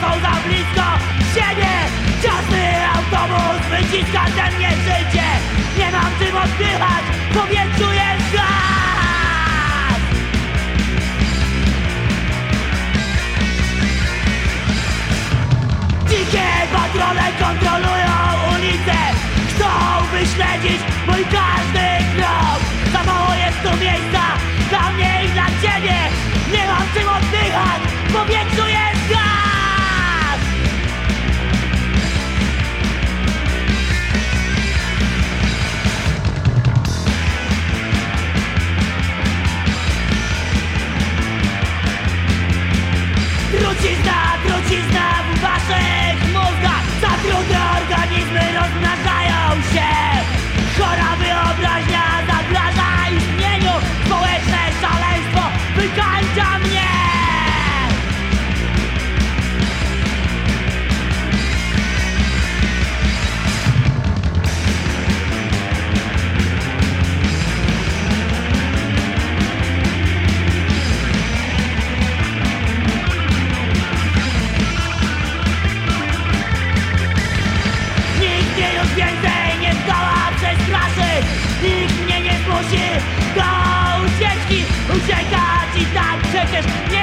za blisko siebie. Ciasny autobus wyciska ze mnie życie. Nie mam czym oddychać, w powietrzu jest gaz. Dzikie patrole kontrolują ulicę. Chcą wyśledzić antes musi do ucieczki. Uciekać i tak przecież